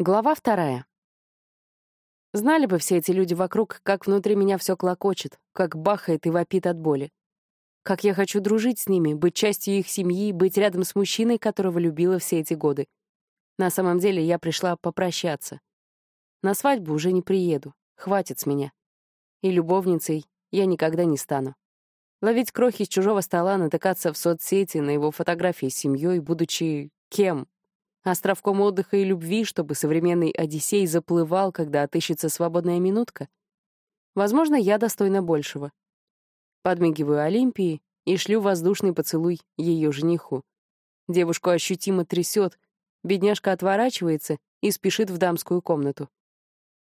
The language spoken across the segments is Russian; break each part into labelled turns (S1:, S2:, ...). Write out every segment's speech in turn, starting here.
S1: Глава вторая. Знали бы все эти люди вокруг, как внутри меня все клокочет, как бахает и вопит от боли. Как я хочу дружить с ними, быть частью их семьи, быть рядом с мужчиной, которого любила все эти годы. На самом деле я пришла попрощаться. На свадьбу уже не приеду, хватит с меня. И любовницей я никогда не стану. Ловить крохи с чужого стола, натыкаться в соцсети на его фотографии с семьей, будучи кем, Островком отдыха и любви, чтобы современный Одиссей заплывал, когда отыщется свободная минутка? Возможно, я достойна большего. Подмигиваю Олимпии и шлю воздушный поцелуй ее жениху. Девушку ощутимо трясет, бедняжка отворачивается и спешит в дамскую комнату.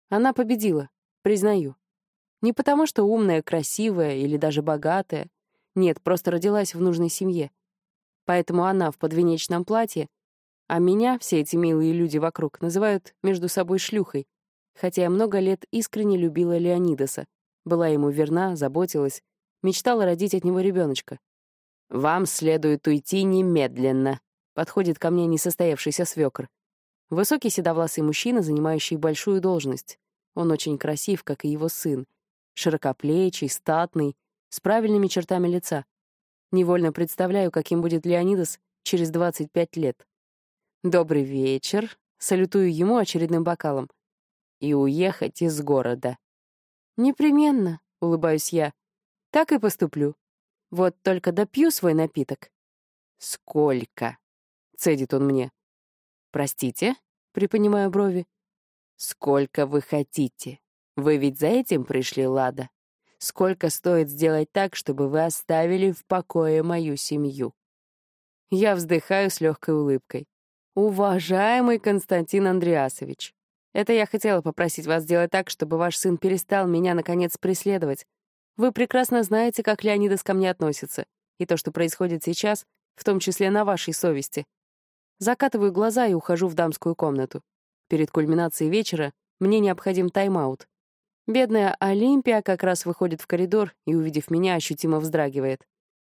S1: Она победила, признаю. Не потому, что умная, красивая или даже богатая. Нет, просто родилась в нужной семье. Поэтому она в подвенечном платье а меня все эти милые люди вокруг называют между собой шлюхой, хотя я много лет искренне любила Леонидаса, была ему верна, заботилась, мечтала родить от него ребеночка. «Вам следует уйти немедленно», — подходит ко мне несостоявшийся свекр. Высокий седовласый мужчина, занимающий большую должность. Он очень красив, как и его сын. Широкоплечий, статный, с правильными чертами лица. Невольно представляю, каким будет Леонидас через 25 лет. «Добрый вечер», — салютую ему очередным бокалом. «И уехать из города». «Непременно», — улыбаюсь я. «Так и поступлю. Вот только допью свой напиток». «Сколько?» — цедит он мне. «Простите?» — приподнимаю брови. «Сколько вы хотите? Вы ведь за этим пришли, Лада? Сколько стоит сделать так, чтобы вы оставили в покое мою семью?» Я вздыхаю с легкой улыбкой. «Уважаемый Константин Андреасович, это я хотела попросить вас сделать так, чтобы ваш сын перестал меня, наконец, преследовать. Вы прекрасно знаете, как Леонидас ко мне относится, и то, что происходит сейчас, в том числе на вашей совести. Закатываю глаза и ухожу в дамскую комнату. Перед кульминацией вечера мне необходим тайм-аут. Бедная Олимпия как раз выходит в коридор и, увидев меня, ощутимо вздрагивает.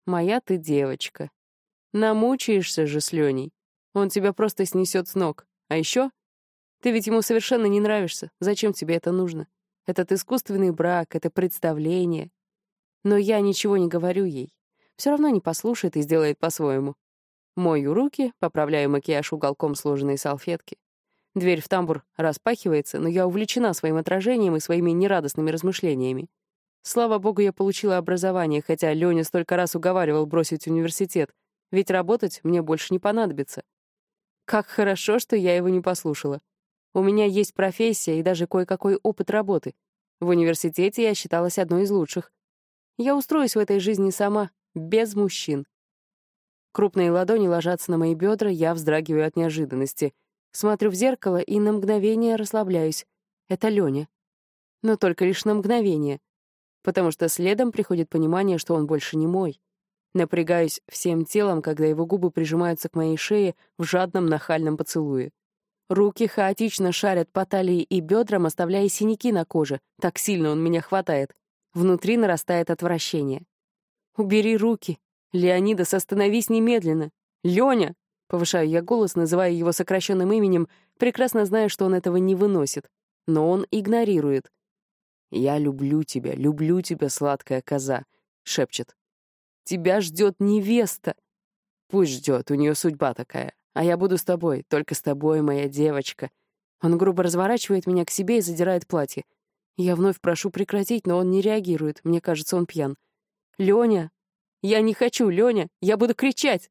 S1: «Моя ты девочка. Намучаешься же с Леней. Он тебя просто снесет с ног. А еще ты ведь ему совершенно не нравишься. Зачем тебе это нужно? Этот искусственный брак, это представление. Но я ничего не говорю ей. Все равно не послушает и сделает по-своему. Мою руки, поправляю макияж уголком сложенной салфетки. Дверь в тамбур распахивается, но я увлечена своим отражением и своими нерадостными размышлениями. Слава богу, я получила образование, хотя Лёня столько раз уговаривал бросить университет, ведь работать мне больше не понадобится. Как хорошо, что я его не послушала. У меня есть профессия и даже кое-какой опыт работы. В университете я считалась одной из лучших. Я устроюсь в этой жизни сама, без мужчин. Крупные ладони ложатся на мои бедра, я вздрагиваю от неожиданности. Смотрю в зеркало и на мгновение расслабляюсь. Это Лёня. Но только лишь на мгновение. Потому что следом приходит понимание, что он больше не мой. Напрягаюсь всем телом, когда его губы прижимаются к моей шее в жадном нахальном поцелуе. Руки хаотично шарят по талии и бедрам, оставляя синяки на коже. Так сильно он меня хватает. Внутри нарастает отвращение. «Убери руки! Леонидас, остановись немедленно! Лёня!» Повышаю я голос, называя его сокращенным именем, прекрасно зная, что он этого не выносит. Но он игнорирует. «Я люблю тебя, люблю тебя, сладкая коза», — шепчет. Тебя ждет невеста. Пусть ждет, у нее судьба такая. А я буду с тобой, только с тобой, моя девочка. Он грубо разворачивает меня к себе и задирает платье. Я вновь прошу прекратить, но он не реагирует. Мне кажется, он пьян. Лёня! Я не хочу, Лёня! Я буду кричать!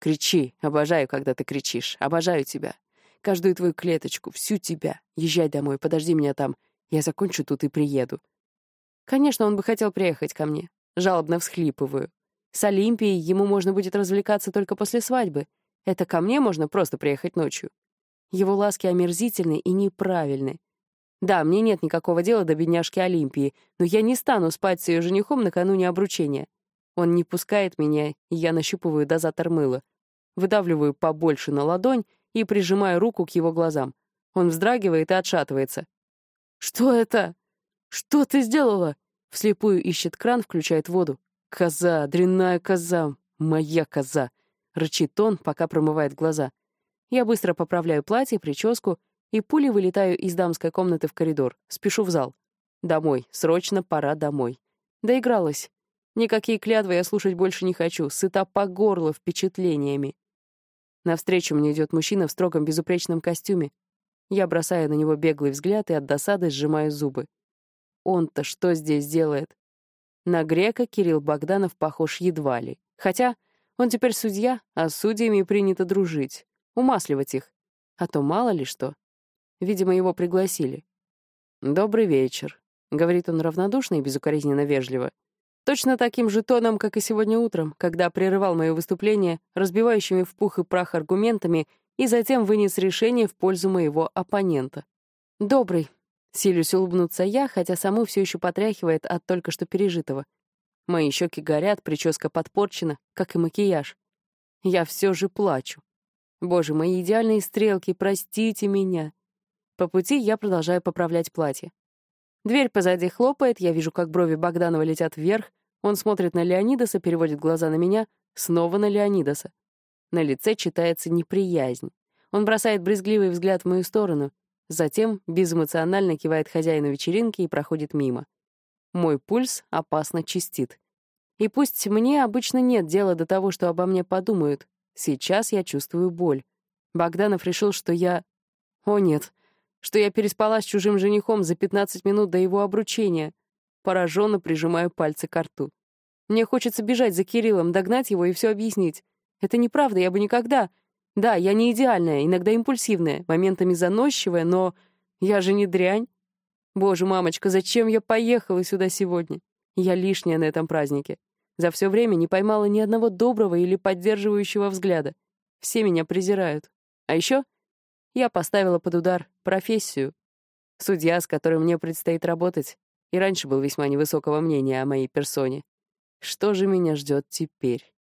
S1: Кричи. Обожаю, когда ты кричишь. Обожаю тебя. Каждую твою клеточку, всю тебя. Езжай домой, подожди меня там. Я закончу тут и приеду. Конечно, он бы хотел приехать ко мне. Жалобно всхлипываю. С Олимпией ему можно будет развлекаться только после свадьбы. Это ко мне можно просто приехать ночью. Его ласки омерзительны и неправильны. Да, мне нет никакого дела до бедняжки Олимпии, но я не стану спать с ее женихом накануне обручения. Он не пускает меня, и я нащупываю дозатор мыла. Выдавливаю побольше на ладонь и прижимаю руку к его глазам. Он вздрагивает и отшатывается. «Что это? Что ты сделала?» Вслепую ищет кран, включает воду. «Коза, дрянная коза, моя коза!» — рычит он, пока промывает глаза. Я быстро поправляю платье, прическу, и пулей вылетаю из дамской комнаты в коридор, спешу в зал. Домой, срочно пора домой. Доигралась. Никакие клятвы я слушать больше не хочу, сыта по горло впечатлениями. Навстречу мне идет мужчина в строгом безупречном костюме. Я бросаю на него беглый взгляд и от досады сжимаю зубы. Он-то что здесь делает? На грека Кирилл Богданов похож едва ли. Хотя он теперь судья, а с судьями принято дружить, умасливать их. А то мало ли что. Видимо, его пригласили. «Добрый вечер», — говорит он равнодушно и безукоризненно вежливо. Точно таким же тоном, как и сегодня утром, когда прерывал мое выступление разбивающими в пух и прах аргументами и затем вынес решение в пользу моего оппонента. «Добрый», — силюсь улыбнуться я, хотя саму все еще потряхивает от только что пережитого. Мои щеки горят, прическа подпорчена, как и макияж. Я все же плачу. Боже, мои идеальные стрелки, простите меня. По пути я продолжаю поправлять платье. Дверь позади хлопает, я вижу, как брови Богданова летят вверх, он смотрит на Леонидаса, переводит глаза на меня, снова на Леонидаса. На лице читается неприязнь. Он бросает брезгливый взгляд в мою сторону, затем безэмоционально кивает хозяину вечеринки и проходит мимо. Мой пульс опасно чистит. И пусть мне обычно нет дела до того, что обо мне подумают, сейчас я чувствую боль. Богданов решил, что я... О, нет что я переспала с чужим женихом за 15 минут до его обручения. Пораженно прижимаю пальцы к рту. Мне хочется бежать за Кириллом, догнать его и все объяснить. Это неправда, я бы никогда... Да, я не идеальная, иногда импульсивная, моментами заносчивая, но я же не дрянь. Боже, мамочка, зачем я поехала сюда сегодня? Я лишняя на этом празднике. За все время не поймала ни одного доброго или поддерживающего взгляда. Все меня презирают. А еще я поставила под удар профессию. Судья, с которым мне предстоит работать, и раньше был весьма невысокого мнения о моей персоне. Что же меня ждет теперь?